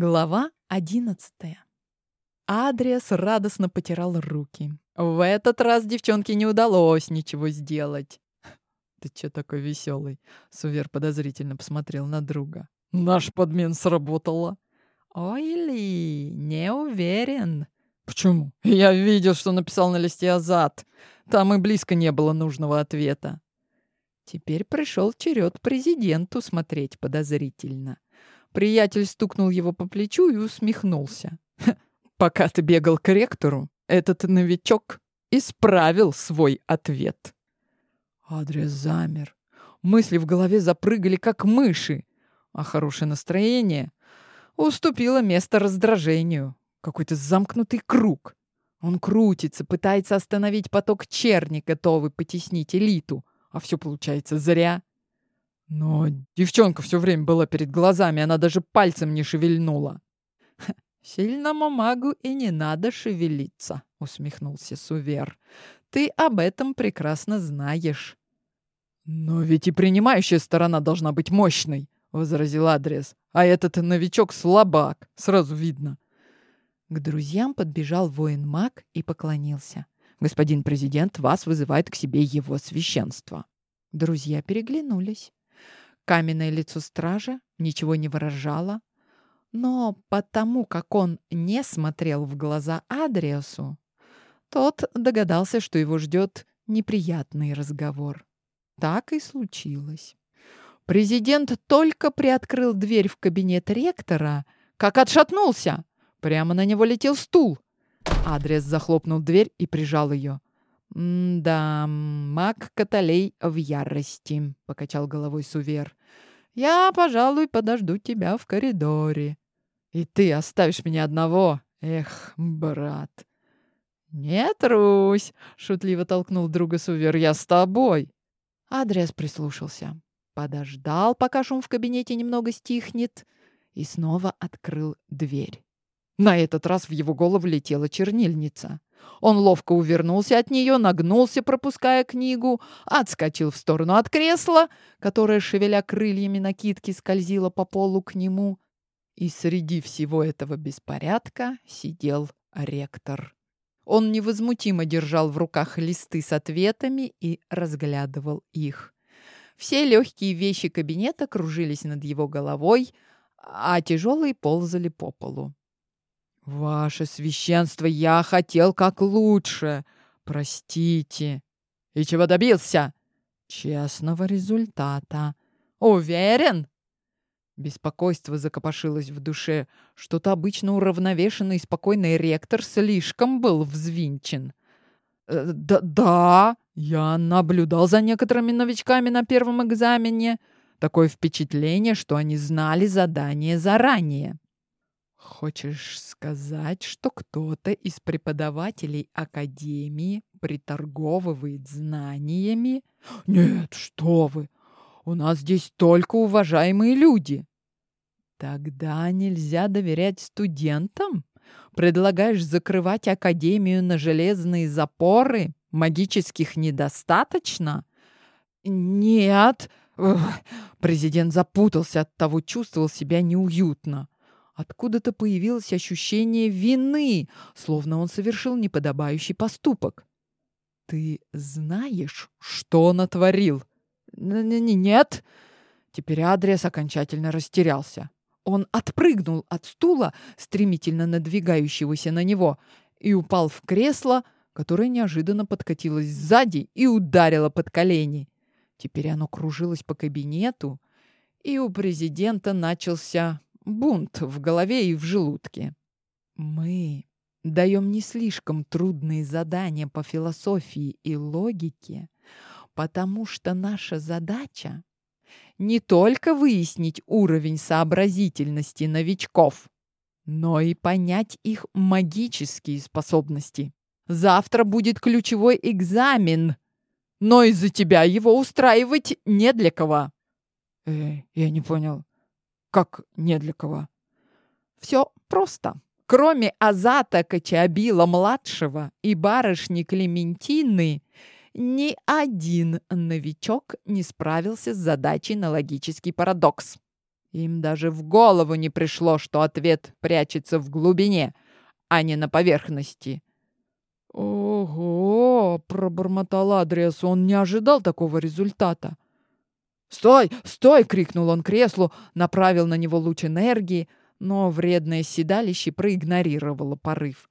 Глава одиннадцатая. Адриас радостно потирал руки. В этот раз девчонке не удалось ничего сделать. «Ты чё такой веселый? Сувер подозрительно посмотрел на друга. «Наша подмена сработала». «Ой ли, не уверен». «Почему? Я видел, что написал на листе Азат. Там и близко не было нужного ответа». Теперь пришел черед президенту смотреть подозрительно. Приятель стукнул его по плечу и усмехнулся. «Пока ты бегал к ректору, этот новичок исправил свой ответ». Адрес замер. Мысли в голове запрыгали, как мыши, а хорошее настроение уступило место раздражению. Какой-то замкнутый круг. Он крутится, пытается остановить поток черни, готовый потеснить элиту, а все получается зря. Но девчонка все время была перед глазами, она даже пальцем не шевельнула. «Сильному магу и не надо шевелиться», — усмехнулся Сувер. «Ты об этом прекрасно знаешь». «Но ведь и принимающая сторона должна быть мощной», — возразил Адриас. «А этот новичок слабак, сразу видно». К друзьям подбежал воин-маг и поклонился. «Господин президент, вас вызывает к себе его священство». Друзья переглянулись. Каменное лицо стража ничего не выражало, но потому как он не смотрел в глаза Адриасу, тот догадался, что его ждет неприятный разговор. Так и случилось. Президент только приоткрыл дверь в кабинет ректора, как отшатнулся. Прямо на него летел стул. Адрес захлопнул дверь и прижал ее. «Да, маг Каталей в ярости», — покачал головой Сувер. «Я, пожалуй, подожду тебя в коридоре». «И ты оставишь меня одного? Эх, брат!» «Не трусь!» — шутливо толкнул друга Сувер. «Я с тобой!» Адриас прислушался. Подождал, пока шум в кабинете немного стихнет, и снова открыл дверь. На этот раз в его голову летела чернильница. Он ловко увернулся от нее, нагнулся, пропуская книгу, отскочил в сторону от кресла, которое, шевеля крыльями накидки, скользило по полу к нему. И среди всего этого беспорядка сидел ректор. Он невозмутимо держал в руках листы с ответами и разглядывал их. Все легкие вещи кабинета кружились над его головой, а тяжелые ползали по полу. «Ваше священство, я хотел как лучше. Простите». «И чего добился?» «Честного результата». «Уверен?» Беспокойство закопошилось в душе. Что-то обычно уравновешенный и спокойный ректор слишком был взвинчен. «Э, «Да, да, я наблюдал за некоторыми новичками на первом экзамене. Такое впечатление, что они знали задание заранее». «Хочешь сказать, что кто-то из преподавателей Академии приторговывает знаниями?» «Нет, что вы! У нас здесь только уважаемые люди!» «Тогда нельзя доверять студентам? Предлагаешь закрывать Академию на железные запоры? Магических недостаточно?» «Нет!» Президент запутался, от того чувствовал себя неуютно. Откуда-то появилось ощущение вины, словно он совершил неподобающий поступок. «Ты знаешь, что натворил?» «Нет». Теперь адрес окончательно растерялся. Он отпрыгнул от стула, стремительно надвигающегося на него, и упал в кресло, которое неожиданно подкатилось сзади и ударило под колени. Теперь оно кружилось по кабинету, и у президента начался бунт в голове и в желудке. Мы даем не слишком трудные задания по философии и логике, потому что наша задача не только выяснить уровень сообразительности новичков, но и понять их магические способности. Завтра будет ключевой экзамен, но из-за тебя его устраивать не для кого. Э, я не понял. Как не для кого? Все просто. Кроме Азата Качабила-младшего и барышни Клементины, ни один новичок не справился с задачей на логический парадокс. Им даже в голову не пришло, что ответ прячется в глубине, а не на поверхности. «Ого!» — пробормотал Адриас. Он не ожидал такого результата. «Стой! Стой!» — крикнул он креслу, направил на него луч энергии, но вредное седалище проигнорировало порыв.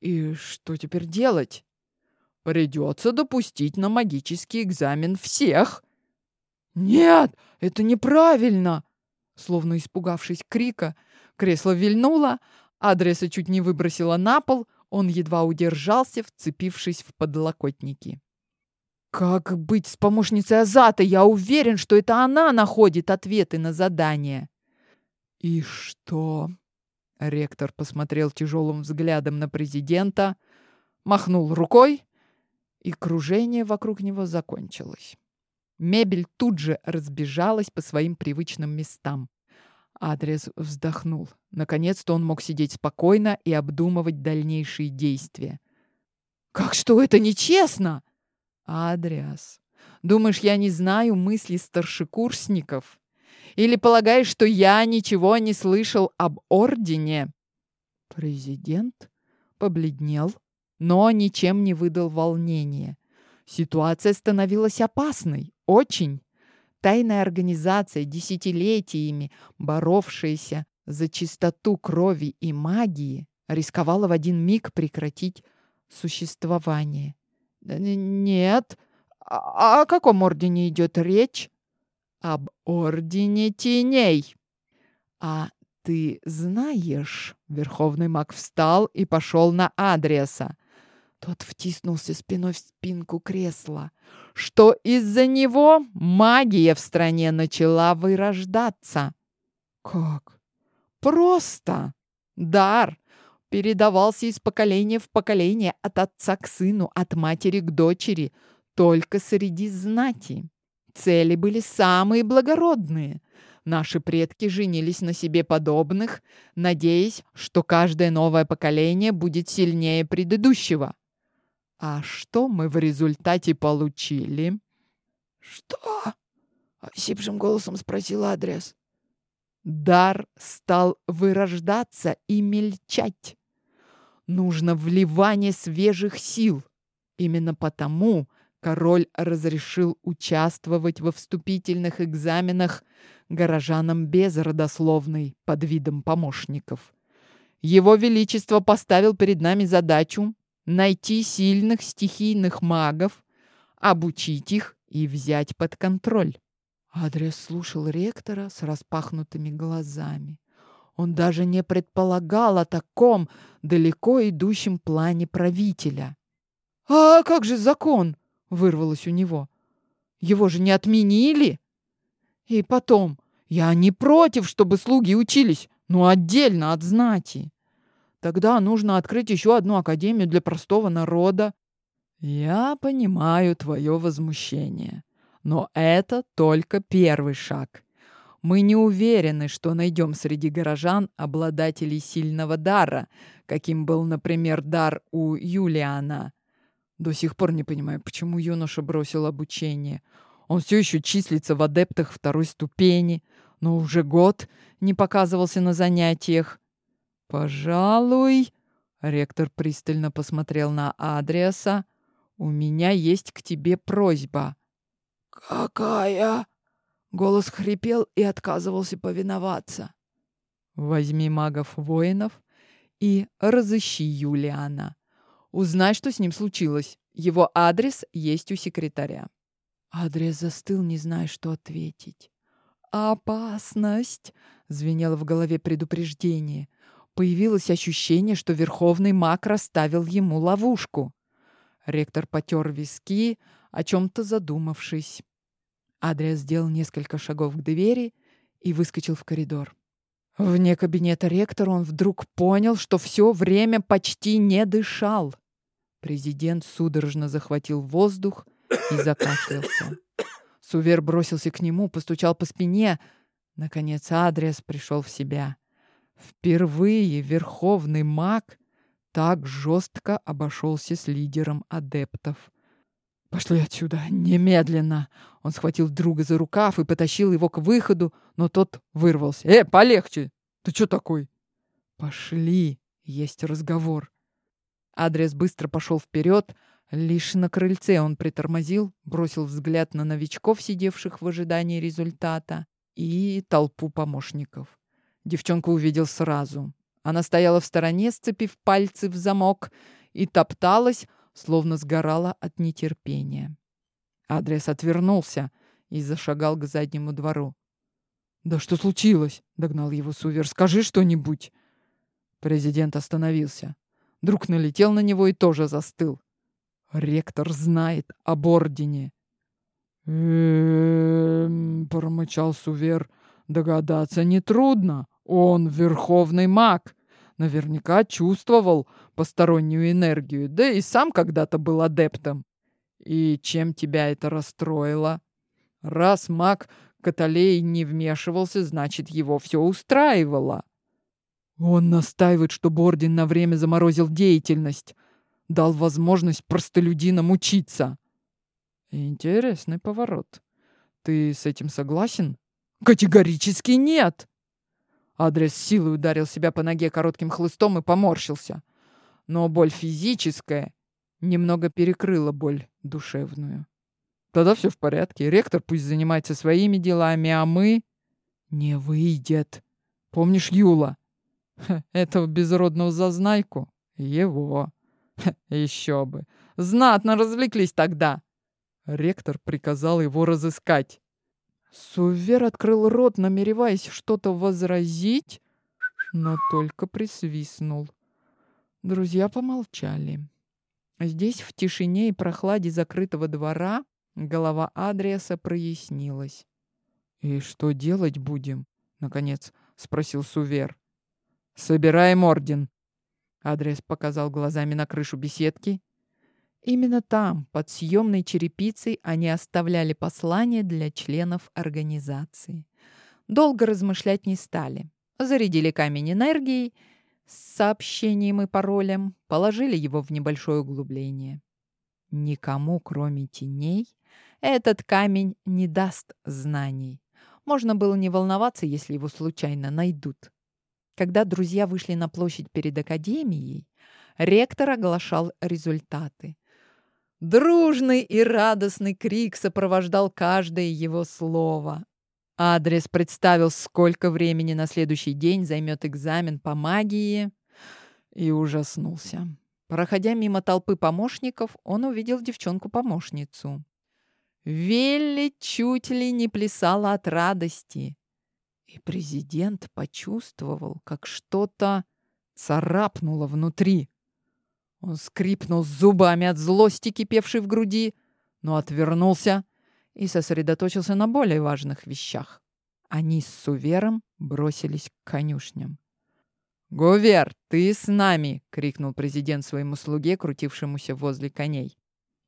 «И что теперь делать?» «Придется допустить на магический экзамен всех!» «Нет, это неправильно!» Словно испугавшись крика, кресло вильнуло, адреса чуть не выбросило на пол, он едва удержался, вцепившись в подлокотники. «Как быть с помощницей Азата? Я уверен, что это она находит ответы на задание». «И что?» Ректор посмотрел тяжелым взглядом на президента, махнул рукой, и кружение вокруг него закончилось. Мебель тут же разбежалась по своим привычным местам. Адрес вздохнул. Наконец-то он мог сидеть спокойно и обдумывать дальнейшие действия. «Как что это нечестно?» «Адриас, думаешь, я не знаю мысли старшекурсников? Или полагаешь, что я ничего не слышал об Ордене?» Президент побледнел, но ничем не выдал волнения. Ситуация становилась опасной. Очень. Тайная организация, десятилетиями боровшаяся за чистоту крови и магии, рисковала в один миг прекратить существование. «Нет. А о каком ордене идет речь?» «Об ордене теней». «А ты знаешь...» Верховный маг встал и пошел на адреса. Тот втиснулся спиной в спинку кресла, что из-за него магия в стране начала вырождаться. Как? Просто. Дар передавался из поколения в поколение от отца к сыну, от матери к дочери, только среди знати. Цели были самые благородные. Наши предки женились на себе подобных, надеясь, что каждое новое поколение будет сильнее предыдущего. А что мы в результате получили? Что? Осипшим голосом спросил адрес. Дар стал вырождаться и мельчать. Нужно вливание свежих сил. Именно потому король разрешил участвовать во вступительных экзаменах горожанам без родословной под видом помощников. Его Величество поставил перед нами задачу найти сильных стихийных магов, обучить их и взять под контроль. Адрес слушал ректора с распахнутыми глазами. Он даже не предполагал о таком далеко идущем плане правителя. «А как же закон?» — вырвалось у него. «Его же не отменили!» «И потом, я не против, чтобы слуги учились, но отдельно от знати. Тогда нужно открыть еще одну академию для простого народа. Я понимаю твое возмущение, но это только первый шаг. Мы не уверены, что найдем среди горожан обладателей сильного дара, каким был, например, дар у Юлиана. До сих пор не понимаю, почему юноша бросил обучение. Он все еще числится в адептах второй ступени, но уже год не показывался на занятиях. «Пожалуй...» — ректор пристально посмотрел на Адриаса. «У меня есть к тебе просьба». «Какая?» — голос хрипел и отказывался повиноваться. «Возьми магов-воинов и разыщи Юлиана. Узнай, что с ним случилось. Его адрес есть у секретаря». Адрес застыл, не зная, что ответить. «Опасность!» — звенело в голове предупреждение появилось ощущение, что верховный маг расставил ему ловушку. Ректор потер виски, о чем-то задумавшись. Адриас сделал несколько шагов к двери и выскочил в коридор. Вне кабинета ректора он вдруг понял, что все время почти не дышал. Президент судорожно захватил воздух и закашлялся. Сувер бросился к нему, постучал по спине. Наконец Адриас пришел в себя. Впервые верховный маг так жестко обошелся с лидером адептов. «Пошли отсюда, немедленно!» Он схватил друга за рукав и потащил его к выходу, но тот вырвался. «Э, полегче! Ты что такой?» «Пошли, есть разговор». Адрес быстро пошел вперед. Лишь на крыльце он притормозил, бросил взгляд на новичков, сидевших в ожидании результата, и толпу помощников. Девчонку увидел сразу. Она стояла в стороне, сцепив пальцы в замок, и топталась, словно сгорала от нетерпения. Адриас отвернулся и зашагал к заднему двору. «Да что случилось?» — догнал его Сувер. «Скажи что-нибудь!» Президент остановился. Друг налетел на него и тоже застыл. «Ректор знает об ордене!» «Эм...» — промычал Сувер. «Догадаться нетрудно. Он верховный маг. Наверняка чувствовал постороннюю энергию, да и сам когда-то был адептом. И чем тебя это расстроило? Раз маг Каталей не вмешивался, значит, его все устраивало. Он настаивает, чтобы Орден на время заморозил деятельность, дал возможность простолюдинам учиться. Интересный поворот. Ты с этим согласен? Категорически нет. Адрес силой ударил себя по ноге коротким хлыстом и поморщился. Но боль физическая немного перекрыла боль душевную. Тогда все в порядке. Ректор пусть занимается своими делами, а мы... Не выйдет. Помнишь Юла? Этого безродного зазнайку? Его. Ха, еще бы. Знатно развлеклись тогда. Ректор приказал его разыскать. Сувер открыл рот, намереваясь что-то возразить, но только присвистнул. Друзья помолчали. Здесь, в тишине и прохладе закрытого двора, голова Адриаса прояснилась. «И что делать будем?» — наконец спросил Сувер. «Собираем орден!» Адриас показал глазами на крышу беседки Именно там, под съемной черепицей, они оставляли послание для членов организации. Долго размышлять не стали. Зарядили камень энергией с сообщением и паролем, положили его в небольшое углубление. Никому, кроме теней, этот камень не даст знаний. Можно было не волноваться, если его случайно найдут. Когда друзья вышли на площадь перед академией, ректор оглашал результаты. Дружный и радостный крик сопровождал каждое его слово. Адрес представил, сколько времени на следующий день займет экзамен по магии, и ужаснулся. Проходя мимо толпы помощников, он увидел девчонку-помощницу. Велли чуть ли не плясала от радости. И президент почувствовал, как что-то царапнуло внутри. Он скрипнул зубами от злости, кипевшей в груди, но отвернулся и сосредоточился на более важных вещах. Они с Сувером бросились к конюшням. «Гувер, ты с нами!» — крикнул президент своему слуге, крутившемуся возле коней.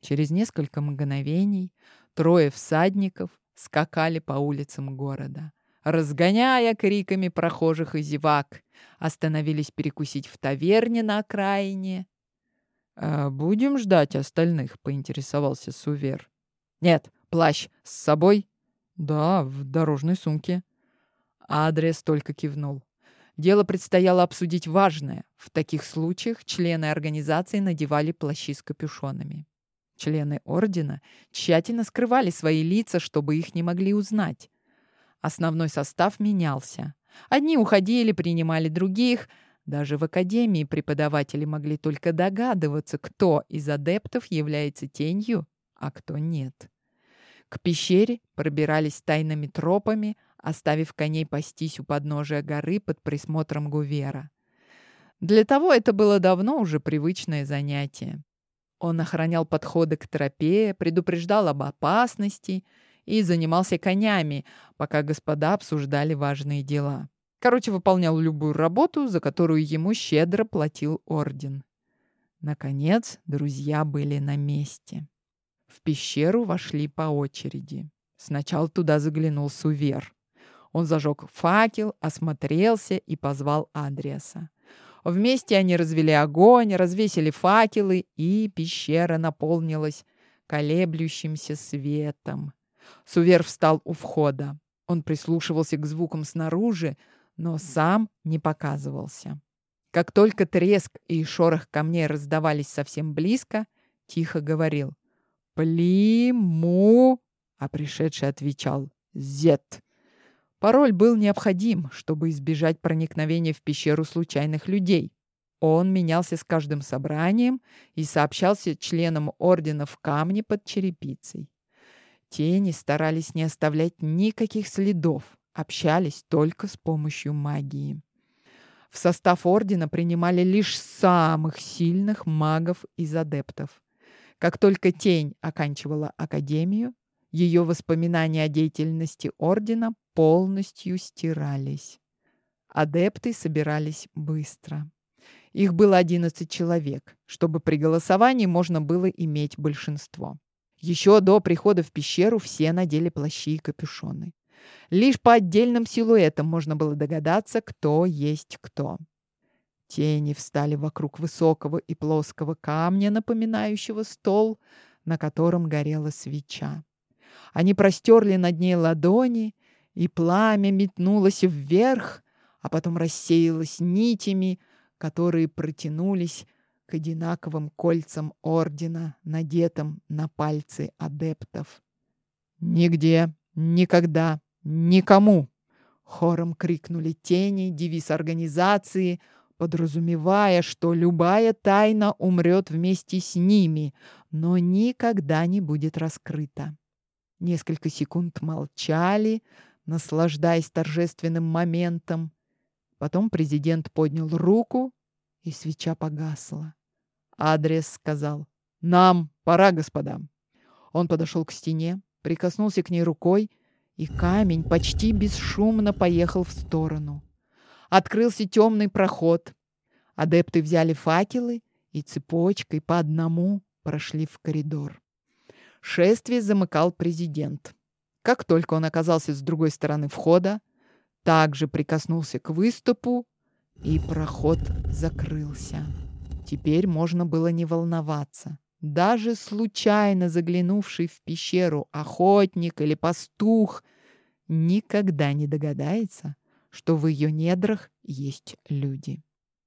Через несколько мгновений трое всадников скакали по улицам города, разгоняя криками прохожих и зевак, остановились перекусить в таверне на окраине «А будем ждать остальных?» — поинтересовался Сувер. «Нет, плащ с собой?» «Да, в дорожной сумке». Адриас только кивнул. Дело предстояло обсудить важное. В таких случаях члены организации надевали плащи с капюшонами. Члены ордена тщательно скрывали свои лица, чтобы их не могли узнать. Основной состав менялся. Одни уходили, принимали других — даже в академии преподаватели могли только догадываться, кто из адептов является тенью, а кто нет. К пещере пробирались тайными тропами, оставив коней пастись у подножия горы под присмотром Гувера. Для того это было давно уже привычное занятие. Он охранял подходы к тропе, предупреждал об опасности и занимался конями, пока господа обсуждали важные дела. Короче, выполнял любую работу, за которую ему щедро платил орден. Наконец, друзья были на месте. В пещеру вошли по очереди. Сначала туда заглянул Сувер. Он зажег факел, осмотрелся и позвал Адриаса. Вместе они развели огонь, развесили факелы, и пещера наполнилась колеблющимся светом. Сувер встал у входа. Он прислушивался к звукам снаружи, но сам не показывался. Как только треск и шорох камней раздавались совсем близко, тихо говорил «Плиму», а пришедший отвечал «Зет». Пароль был необходим, чтобы избежать проникновения в пещеру случайных людей. Он менялся с каждым собранием и сообщался членам ордена в камне под черепицей. Тени старались не оставлять никаких следов, общались только с помощью магии. В состав ордена принимали лишь самых сильных магов из адептов. Как только тень оканчивала академию, ее воспоминания о деятельности ордена полностью стирались. Адепты собирались быстро. Их было 11 человек, чтобы при голосовании можно было иметь большинство. Еще до прихода в пещеру все надели плащи и капюшоны. Лишь по отдельным силуэтам можно было догадаться, кто есть кто. Тени встали вокруг высокого и плоского камня, напоминающего стол, на котором горела свеча. Они простерли над ней ладони, и пламя метнулось вверх, а потом рассеялось нитями, которые протянулись к одинаковым кольцам ордена, надетым на пальцы адептов. «Нигде, никогда, никому!» Хором крикнули тени, девиз организации, подразумевая, что любая тайна умрет вместе с ними, но никогда не будет раскрыта. Несколько секунд молчали, наслаждаясь торжественным моментом. Потом президент поднял руку, и свеча погасла. Адрес сказал «Нам пора, господа». Он подошел к стене, прикоснулся к ней рукой, и камень почти бесшумно поехал в сторону. Открылся темный проход. Адепты взяли факелы и цепочкой по одному прошли в коридор. Шествие замыкал президент. Как только он оказался с другой стороны входа, также прикоснулся к выступу, и проход закрылся. Теперь можно было не волноваться. Даже случайно заглянувший в пещеру охотник или пастух никогда не догадается, что в ее недрах есть люди.